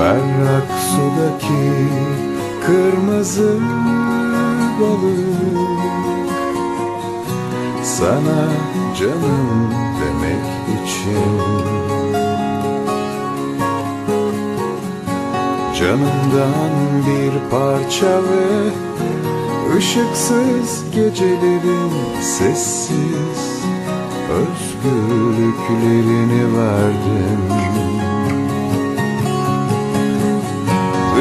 Berrak sudaki kırmızı balık. Sana canım demek için. Canımdan bir parça ve ışıksız gecelerin sessiz özgürlüklerini verdim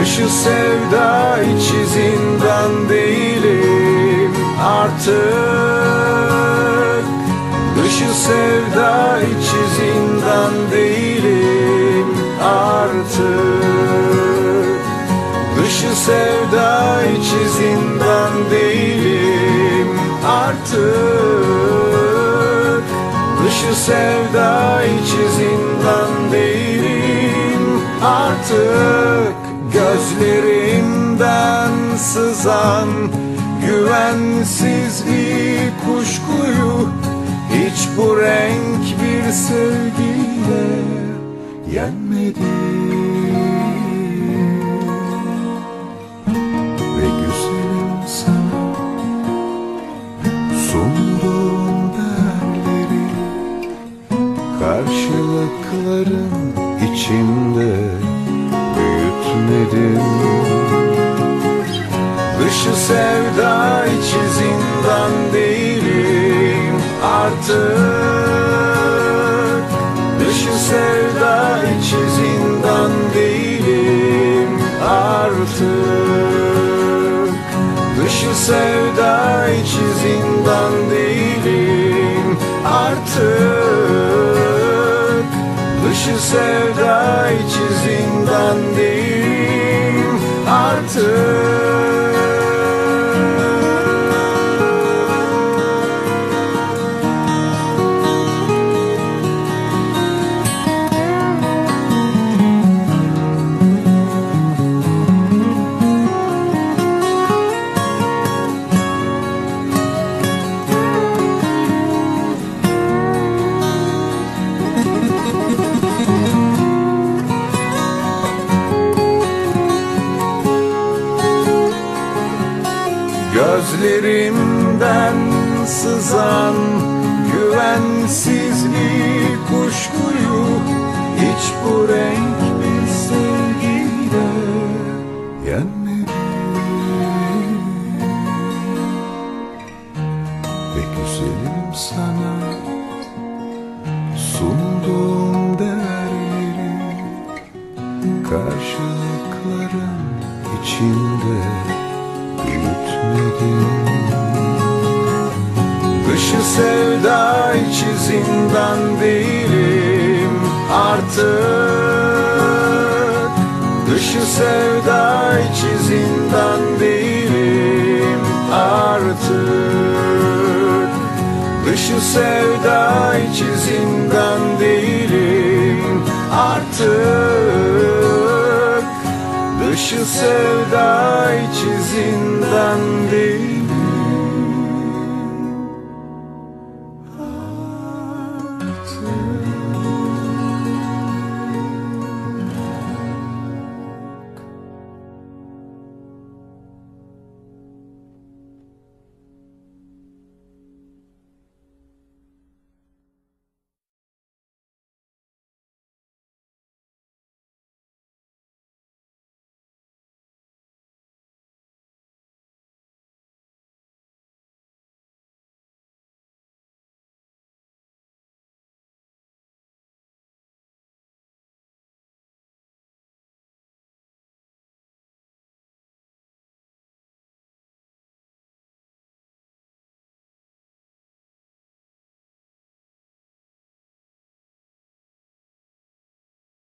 Dışı sevda içi zindan değilim artık. Dışı sevda içi zindan değilim artık. Dışı sevda içi zindan değilim artık. Dışı sevda içi zindan değilim artık Gözlerimden sızan güvensizliği kuşkuyu Hiç bu renk bir sevgiyle yenmedi. Ve güzelim sana sunduğum değerleri Karşılıkların içinde büyütmedim Dışı sevda içi zindan değilim artık. Dışı sevda içi zindan değilim artık. Dışı sevda içi zindan değilim artık. Dışı sevda içi zindan değilim artık Gözlerimden sızan güvensizliği kuşkuyu Hiç bu renk bir sevgiyle yenmedi Ve güzelim sana sunduğum değerleri Karşılıkların içinde büyütmedim Dışı sevda içi zindan değilim artık. Dışı sevda içi zindan değilim artık. Dışı sevda içi zindan değilim artık. Dışı sevda